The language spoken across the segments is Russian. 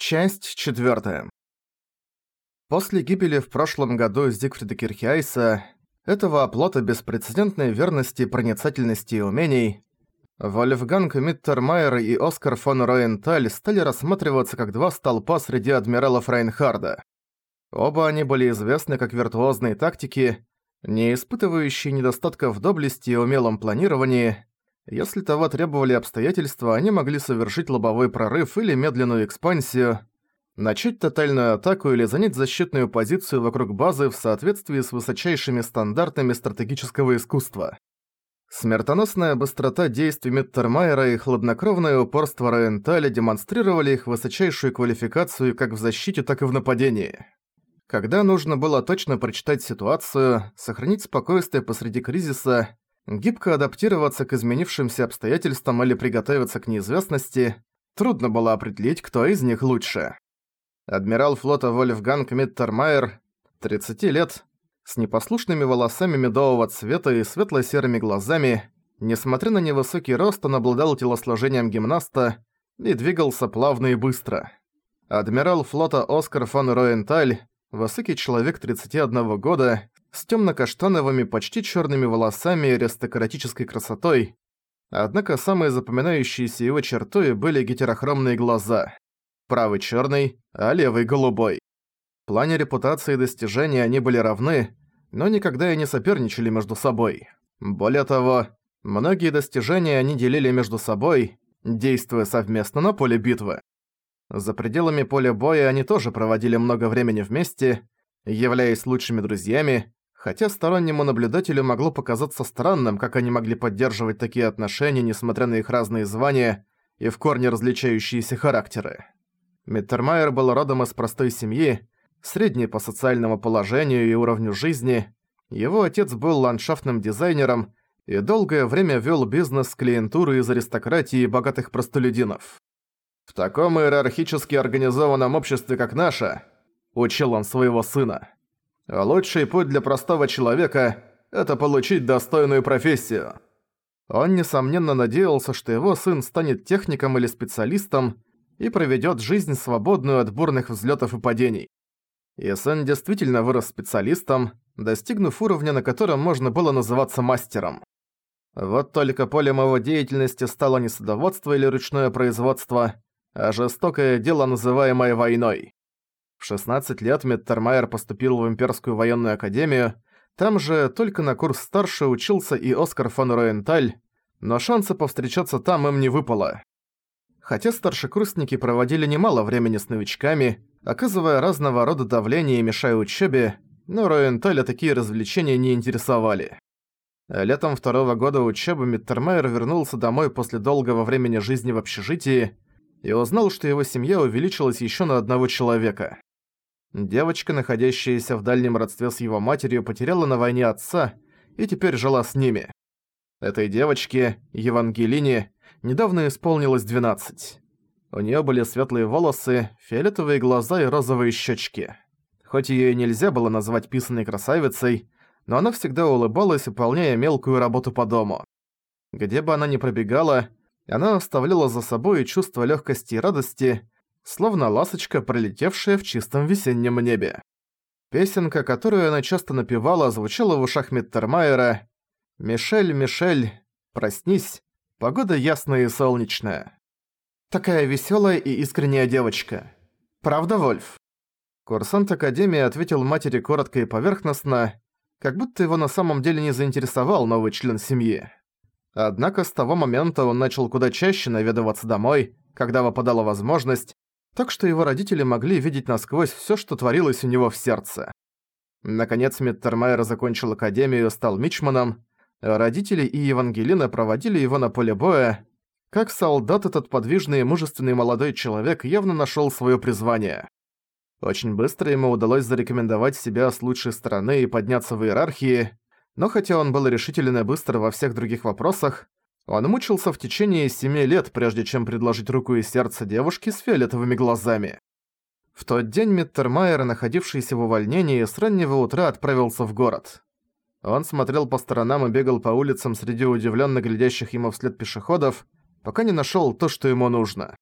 Часть 4. После гибели в прошлом году Зигфрида Кирхиайса, этого оплота беспрецедентной верности, проницательности и умений, Вольфганг Миттермайер и Оскар фон Роенталь стали рассматриваться как два столпа среди адмиралов Райнхарда. Оба они были известны как виртуозные тактики, не испытывающие недостатков в доблести и умелом планировании, если того требовали обстоятельства, они могли совершить лобовой прорыв или медленную экспансию, начать тотальную атаку или занять защитную позицию вокруг базы в соответствии с высочайшими стандартами стратегического искусства. Смертоносная быстрота действий Миттермайера и хладнокровное упорство Роенталя демонстрировали их высочайшую квалификацию как в защите, так и в нападении. Когда нужно было точно прочитать ситуацию, сохранить спокойствие посреди кризиса, Гибко адаптироваться к изменившимся обстоятельствам или приготовиться к неизвестности трудно было определить, кто из них лучше. Адмирал флота Вольфганг Миттермайер, 30 лет, с непослушными волосами медового цвета и светло-серыми глазами, несмотря на невысокий рост, он обладал телосложением гимнаста и двигался плавно и быстро. Адмирал флота Оскар фон Роенталь, высокий человек 31 года, с темно-каштановыми, почти черными волосами и аристократической красотой. Однако самые запоминающиеся его чертой были гетерохромные глаза. Правый черный, а левый голубой. В плане репутации и достижений они были равны, но никогда и не соперничали между собой. Более того, многие достижения они делили между собой, действуя совместно на поле битвы. За пределами поля боя они тоже проводили много времени вместе, являясь лучшими друзьями, Хотя стороннему наблюдателю могло показаться странным, как они могли поддерживать такие отношения, несмотря на их разные звания и в корне различающиеся характеры. Миттермайер был родом из простой семьи, средней по социальному положению и уровню жизни. Его отец был ландшафтным дизайнером и долгое время вел бизнес с клиентурой из аристократии и богатых простолюдинов. «В таком иерархически организованном обществе, как наше», – учил он своего сына, Лучший путь для простого человека – это получить достойную профессию. Он, несомненно, надеялся, что его сын станет техником или специалистом и проведет жизнь свободную от бурных взлетов и падений. И сын действительно вырос специалистом, достигнув уровня, на котором можно было называться мастером. Вот только полем его деятельности стало не садоводство или ручное производство, а жестокое дело, называемое войной. В 16 лет Меттермайер поступил в Имперскую военную академию, там же только на курс старше учился и Оскар фон Роенталь, но шанса повстречаться там им не выпало. Хотя старшекурсники проводили немало времени с новичками, оказывая разного рода давление и мешая учебе, но Роенталя такие развлечения не интересовали. Летом второго года учебы Миттермайер вернулся домой после долгого времени жизни в общежитии и узнал, что его семья увеличилась еще на одного человека. Девочка, находящаяся в дальнем родстве с его матерью, потеряла на войне отца и теперь жила с ними. Этой девочке, Евангелине, недавно исполнилось 12. У нее были светлые волосы, фиолетовые глаза и розовые щечки. Хоть ее и нельзя было назвать писаной красавицей, но она всегда улыбалась, выполняя мелкую работу по дому. Где бы она ни пробегала, она оставляла за собой чувство легкости и радости, словно ласочка, пролетевшая в чистом весеннем небе. Песенка, которую она часто напевала, звучала в ушах Миттермайера «Мишель, Мишель, проснись, погода ясная и солнечная». Такая веселая и искренняя девочка. Правда, Вольф? Курсант Академии ответил матери коротко и поверхностно, как будто его на самом деле не заинтересовал новый член семьи. Однако с того момента он начал куда чаще наведываться домой, когда выпадала возможность, так что его родители могли видеть насквозь всё, что творилось у него в сердце. Наконец Миттермайер закончил академию и стал мичманом, родители и Евангелина проводили его на поле боя. Как солдат этот подвижный и мужественный молодой человек явно нашёл своё призвание. Очень быстро ему удалось зарекомендовать себя с лучшей стороны и подняться в иерархии, но хотя он был решителен и быстр во всех других вопросах, он мучился в течение семи лет, прежде чем предложить руку и сердце девушке с фиолетовыми глазами. В тот день Миттермайер, находившийся в увольнении, с раннего утра отправился в город. Он смотрел по сторонам и бегал по улицам среди удивленно глядящих ему вслед пешеходов, пока не нашел то, что ему нужно.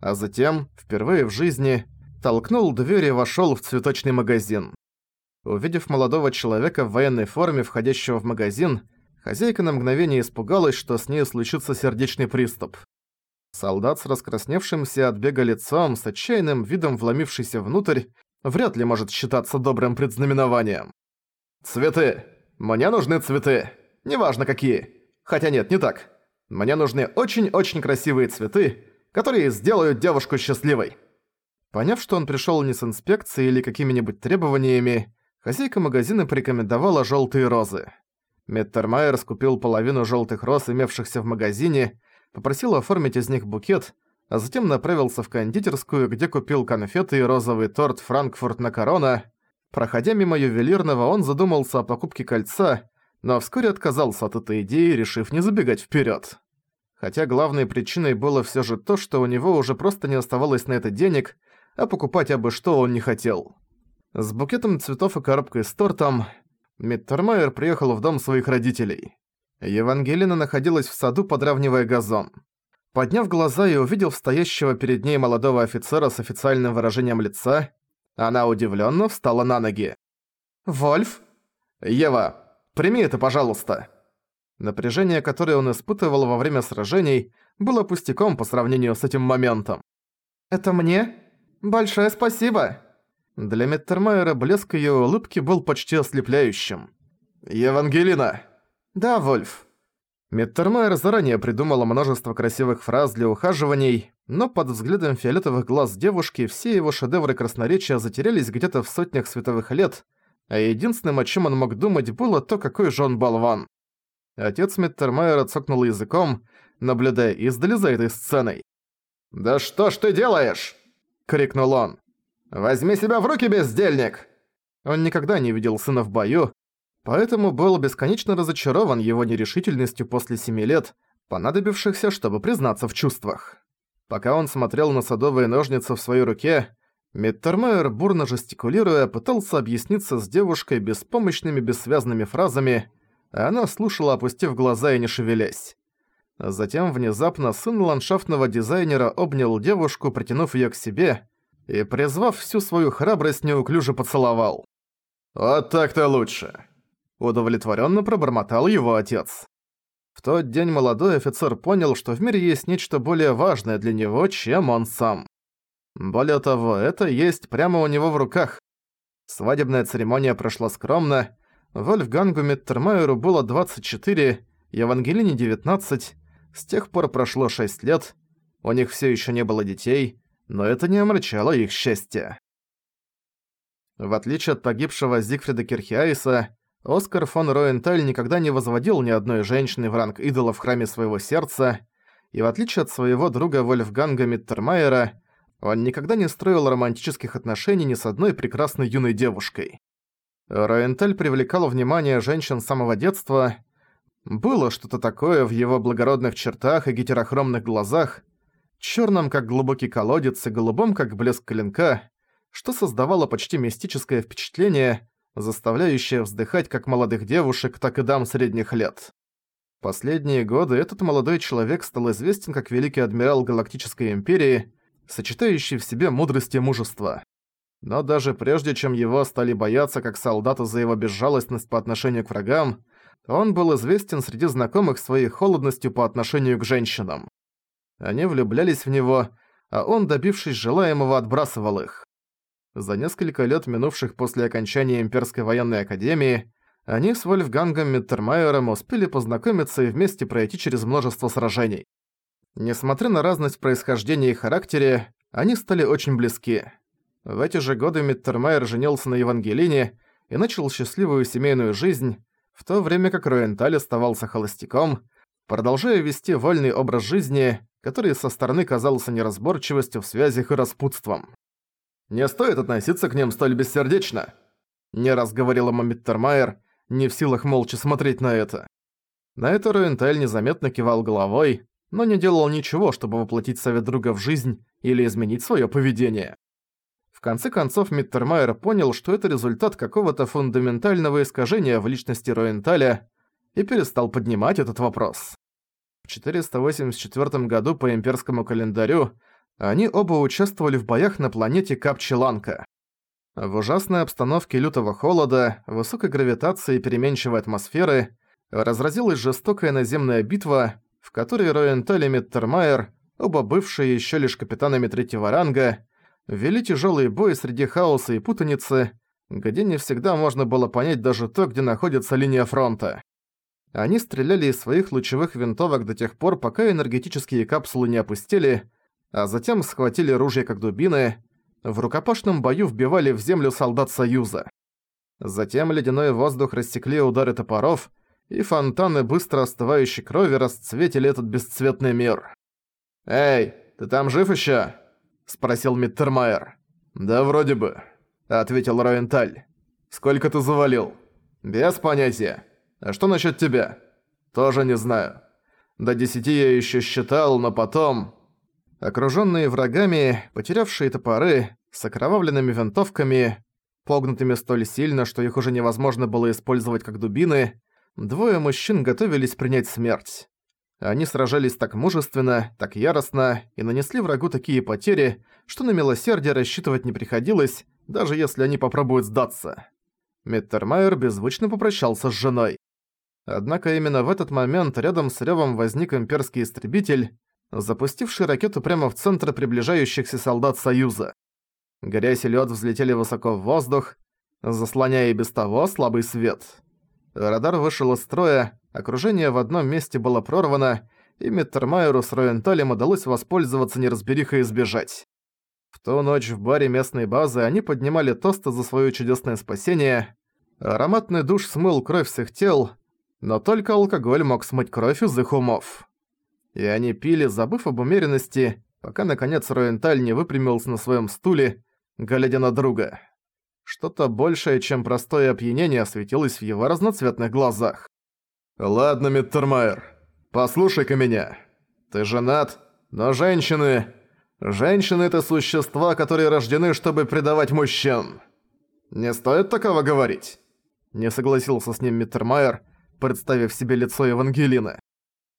А затем, впервые в жизни, толкнул дверь и вошёл в цветочный магазин. Увидев молодого человека в военной форме, входящего в магазин, хозяйка на мгновение испугалась, что с ней случится сердечный приступ. Солдат с раскрасневшимся от бега лицом, с отчаянным видом вломившийся внутрь, вряд ли может считаться добрым предзнаменованием. «Цветы! Мне нужны цветы! Неважно какие! Хотя нет, не так. Мне нужны очень-очень красивые цветы, которые сделают девушку счастливой!» Поняв, что он пришёл не с инспекцией или какими-нибудь требованиями, хозяйка магазина порекомендовала жёлтые розы. Меттермайер скупил половину жёлтых роз, имевшихся в магазине, попросил оформить из них букет, а затем направился в кондитерскую, где купил конфеты и розовый торт «Франкфурт на корона». Проходя мимо ювелирного, он задумался о покупке кольца, но вскоре отказался от этой идеи, решив не забегать вперед. Хотя главной причиной было все же то, что у него уже просто не оставалось на это денег, а покупать абы что он не хотел. С букетом цветов и коробкой с тортом Миттермайер приехал в дом своих родителей. Евангелина находилась в саду, подравнивая газон. Подняв глаза и увидев стоящего перед ней молодого офицера с официальным выражением лица, она удивленно встала на ноги. «Вольф?» «Ева, прими это, пожалуйста!» Напряжение, которое он испытывал во время сражений, было пустяком по сравнению с этим моментом. «Это мне? Большое спасибо!» Для Меттермайера блеск её улыбки был почти ослепляющим. «Евангелина!» «Да, Вольф». Миттермайер заранее придумала множество красивых фраз для ухаживаний, но под взглядом фиолетовых глаз девушки все его шедевры красноречия затерялись где-то в сотнях световых лет, а единственным, о чем он мог думать, было то, какой же он болван. Отец Миттермайера цокнул языком, наблюдая издали за этой сценой. «Да что ж ты делаешь?» — крикнул он. «Возьми себя в руки, бездельник!» Он никогда не видел сына в бою, Поэтому был бесконечно разочарован его нерешительностью после семи лет, понадобившихся, чтобы признаться в чувствах. Пока он смотрел на садовые ножницы в своей руке, Миттермайер, бурно жестикулируя, пытался объясниться с девушкой беспомощными бессвязными фразами, а она слушала, опустив глаза и не шевелясь. Затем внезапно сын ландшафтного дизайнера обнял девушку, притянув её к себе, и, призвав всю свою храбрость, неуклюже поцеловал. «Вот так-то лучше!» Удовлетворенно пробормотал его отец. В тот день молодой офицер понял, что в мире есть нечто более важное для него, чем он сам. Более того, это есть прямо у него в руках. Свадебная церемония прошла скромно. Вольфгангу Миттермайеру было 24, Евангелине 19. С тех пор прошло 6 лет. У них все еще не было детей, но это не омрачало их счастье. В отличие от погибшего Зигфрида Кирхиайса, Оскар фон Роенталь никогда не возводил ни одной женщины в ранг идола в храме своего сердца, и в отличие от своего друга Вольфганга Миттермайера, он никогда не строил романтических отношений ни с одной прекрасной юной девушкой. Роенталь привлекал внимание женщин с самого детства. Было что-то такое в его благородных чертах и гетерохромных глазах, черном как глубокий колодец и голубом как блеск клинка, что создавало почти мистическое впечатление, заставляющая вздыхать как молодых девушек, так и дам средних лет. Последние годы этот молодой человек стал известен как Великий Адмирал Галактической Империи, сочетающий в себе мудрость и мужество. Но даже прежде, чем его стали бояться как солдата за его безжалостность по отношению к врагам, он был известен среди знакомых своей холодностью по отношению к женщинам. Они влюблялись в него, а он, добившись желаемого, отбрасывал их. За несколько лет, минувших после окончания Имперской военной академии, они с Вольфгангом Миттермайером успели познакомиться и вместе пройти через множество сражений. Несмотря на разность происхождения и характере, они стали очень близки. В эти же годы Миттермайер женился на Евангелине и начал счастливую семейную жизнь, в то время как Роенталь оставался холостяком, продолжая вести вольный образ жизни, который со стороны казался неразборчивостью в связях и распутством. Не стоит относиться к ним столь бессердечно. Не раз говорил ему Миттермайер, не в силах молча смотреть на это. На это Руентель незаметно кивал головой, но не делал ничего, чтобы воплотить совет друга в жизнь или изменить свое поведение. В конце концов, Миттермайер понял, что это результат какого-то фундаментального искажения в личности Руенталя и перестал поднимать этот вопрос. В 484 году по имперскому календарю Они оба участвовали в боях на планете Капчеланка. В ужасной обстановке лютого холода, высокой гравитации и переменчивой атмосферы разразилась жестокая наземная битва, в которой Роенталь и Миттермайер, оба бывшие еще лишь капитанами третьего ранга, вели тяжелый бой среди хаоса и путаницы, где не всегда можно было понять даже то, где находится линия фронта. Они стреляли из своих лучевых винтовок до тех пор, пока энергетические капсулы не опустили, а затем схватили ружья как дубины, в рукопашном бою вбивали в землю солдат Союза. Затем ледяной воздух рассекли удары топоров, и фонтаны быстро остывающей крови расцветили этот бесцветный мир. «Эй, ты там жив ещё?» – спросил Миттермайер. «Да вроде бы», – ответил Роенталь. «Сколько ты завалил?» «Без понятия. А что насчет тебя?» «Тоже не знаю. До десяти я еще считал, но потом...» Окруженные врагами, потерявшие топоры, с окровавленными винтовками, погнутыми столь сильно, что их уже невозможно было использовать как дубины, двое мужчин готовились принять смерть. Они сражались так мужественно, так яростно и нанесли врагу такие потери, что на милосердие рассчитывать не приходилось, даже если они попробуют сдаться. Миттермайер беззвучно попрощался с женой. Однако именно в этот момент рядом с рёвом возник имперский истребитель, запустивший ракету прямо в центр приближающихся солдат Союза. Грязь и лёд взлетели высоко в воздух, заслоняя и без того слабый свет. Радар вышел из строя, окружение в одном месте было прорвано, и Миттермайеру с Роенталем удалось воспользоваться неразберихой и сбежать. В ту ночь в баре местной базы они поднимали тосты за своё чудесное спасение. Ароматный душ смыл кровь с их тел, но только алкоголь мог смыть кровь из их умов. И они пили, забыв об умеренности, пока наконец Роенталь не выпрямился на своем стуле, глядя на друга. Что-то большее, чем простое опьянение, светилось в его разноцветных глазах. «Ладно, Миттермайер, послушай-ка меня. Ты женат, но женщины... Женщины — это существа, которые рождены, чтобы предавать мужчин. Не стоит такого говорить?» Не согласился с ним Миттермайер, представив себе лицо Евангелины.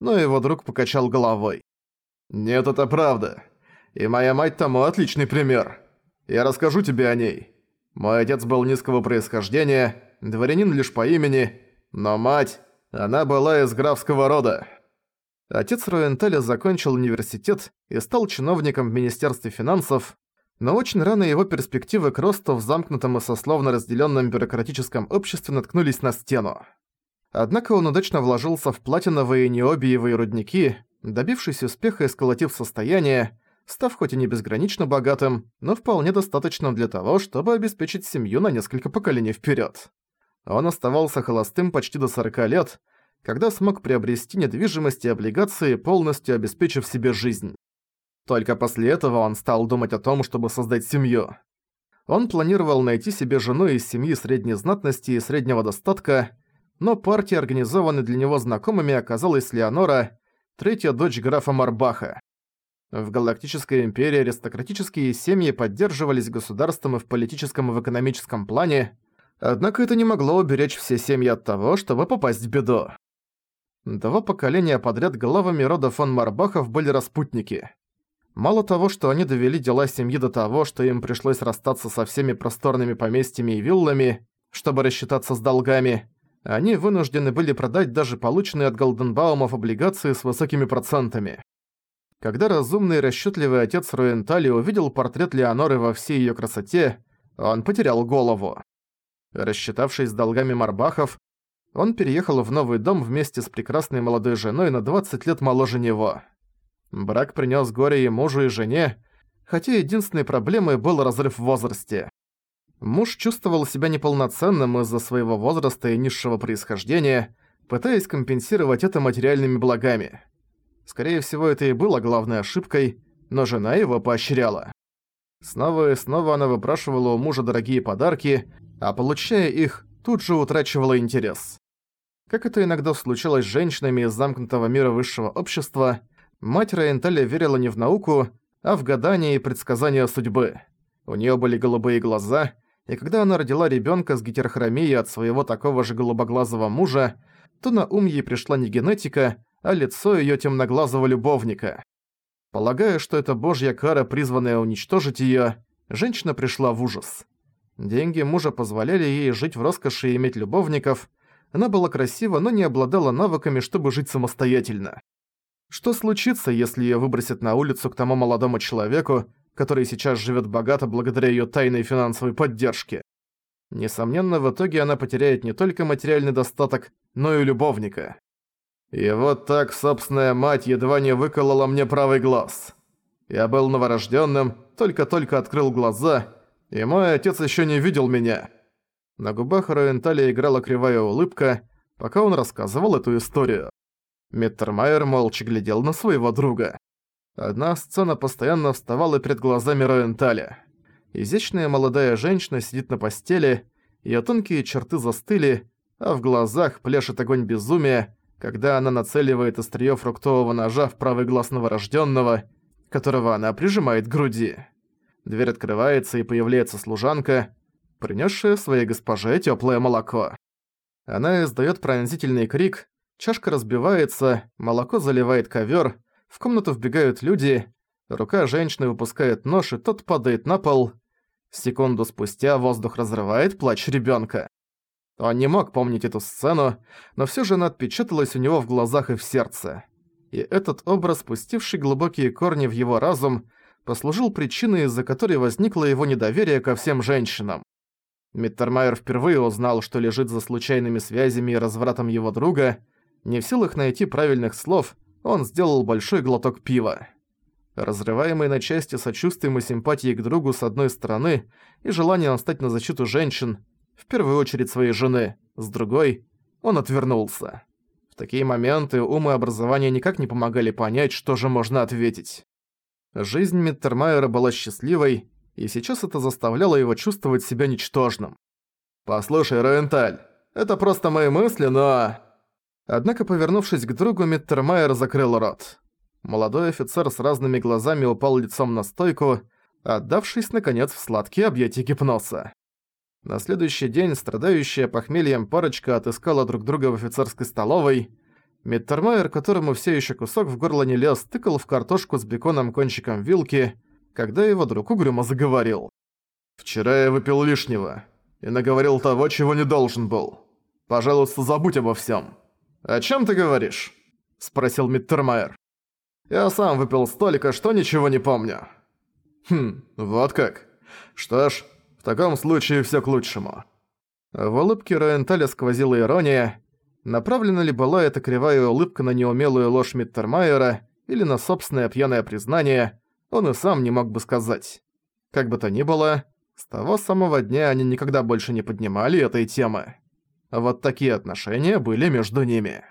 Но его друг покачал головой. «Нет, это правда. И моя мать тому отличный пример. Я расскажу тебе о ней. Мой отец был низкого происхождения, дворянин лишь по имени, но мать, она была из графского рода». Отец Роентеля закончил университет и стал чиновником в Министерстве финансов, но очень рано его перспективы к росту в замкнутом и сословно разделенном бюрократическом обществе наткнулись на стену. Однако он удачно вложился в платиновые и необиевые рудники, добившись успеха и сколотив состояние, став хоть и не безгранично богатым, но вполне достаточным для того, чтобы обеспечить семью на несколько поколений вперед. Он оставался холостым почти до 40 лет, когда смог приобрести недвижимость и облигации, полностью обеспечив себе жизнь. Только после этого он стал думать о том, чтобы создать семью. Он планировал найти себе жену из семьи средней знатности и среднего достатка, но партия, организованной для него знакомыми, оказалась Леонора, третья дочь графа Марбаха. В Галактической Империи аристократические семьи поддерживались государством и в политическом и в экономическом плане, однако это не могло уберечь все семьи от того, чтобы попасть в беду. Два поколения подряд главами рода фон Марбахов были распутники. Мало того, что они довели дела семьи до того, что им пришлось расстаться со всеми просторными поместьями и виллами, чтобы рассчитаться с долгами, они вынуждены были продать даже полученные от Голденбаумов облигации с высокими процентами. Когда разумный и расчётливый отец Руентали увидел портрет Леоноры во всей её красоте, он потерял голову. Рассчитавшись с долгами Марбахов, он переехал в новый дом вместе с прекрасной молодой женой на 20 лет моложе него. Брак принёс горе и мужу, и жене, хотя единственной проблемой был разрыв в возрасте. Муж чувствовал себя неполноценным из-за своего возраста и низшего происхождения, пытаясь компенсировать это материальными благами. Скорее всего, это и было главной ошибкой, но жена его поощряла. Снова и снова она выпрашивала у мужа дорогие подарки, а получая их, тут же утрачивала интерес. Как это иногда случалось с женщинами из замкнутого мира высшего общества, мать Райенталя верила не в науку, а в гадания и предсказания судьбы. У нее были голубые глаза, и когда она родила ребенка с гетерохромией от своего такого же голубоглазого мужа, то на ум ей пришла не генетика, а лицо ее темноглазого любовника. Полагая, что это божья кара, призванная уничтожить её, женщина пришла в ужас. Деньги мужа позволяли ей жить в роскоши и иметь любовников. Она была красива, но не обладала навыками, чтобы жить самостоятельно. Что случится, если её выбросят на улицу к тому молодому человеку, который сейчас живёт богато благодаря её тайной финансовой поддержке? Несомненно, в итоге она потеряет не только материальный достаток, но и любовника. И вот так собственная мать едва не выколола мне правый глаз. Я был новорождённым, только-только открыл глаза, и мой отец ещё не видел меня. На губах Роенталя играла кривая улыбка, пока он рассказывал эту историю. Миттермайер молча глядел на своего друга. Одна сцена постоянно вставала перед глазами Роенталя. Изящная молодая женщина сидит на постели, её тонкие черты застыли, а в глазах пляшет огонь безумия, когда она нацеливает остриё фруктового ножа в правый глаз новорождённого, которого она прижимает к груди. Дверь открывается и появляется служанка, принесшая своей госпоже тёплое молоко. Она издаёт пронзительный крик, Чашка разбивается, молоко заливает ковер, в комнату вбегают люди, рука женщины выпускает нож, и тот падает на пол. Секунду спустя воздух разрывает плач ребенка. Он не мог помнить эту сцену, но все же она отпечаталась у него в глазах и в сердце. И этот образ, спустивший глубокие корни в его разум, послужил причиной, из-за которой возникло его недоверие ко всем женщинам. Миттермайер впервые узнал, что лежит за случайными связями и развратом его друга, не в силах найти правильных слов, он сделал большой глоток пива. Разрываемый на части сочувствием и симпатией к другу с одной стороны и желанием стать на защиту женщин, в первую очередь своей жены, с другой, он отвернулся. В такие моменты ум и образование никак не помогали понять, что же можно ответить. Жизнь Миттермайера была счастливой, и сейчас это заставляло его чувствовать себя ничтожным. «Послушай, Роенталь, это просто мои мысли, но...» Однако, повернувшись к другу, Миттермайер закрыл рот. Молодой офицер с разными глазами упал лицом на стойку, отдавшись, наконец, в сладкие объятия гипноза. На следующий день страдающая похмельем парочка отыскала друг друга в офицерской столовой. Миттермайер, которому все еще кусок в горло не лез, тыкал в картошку с беконом кончиком вилки, когда его друг угрюмо заговорил. «Вчера я выпил лишнего и наговорил того, чего не должен был. Пожалуйста, забудь обо всем. «О чем ты говоришь?» – спросил Миттермайер. «Я сам выпил столько, что ничего не помню». «Хм, вот как. Что ж, в таком случае все к лучшему». В улыбке Роенталя сквозила ирония. Направлена ли была эта кривая улыбка на неумелую ложь Миттермайера или на собственное пьяное признание, он и сам не мог бы сказать. Как бы то ни было, с того самого дня они никогда больше не поднимали этой темы. Вот такие отношения были между ними.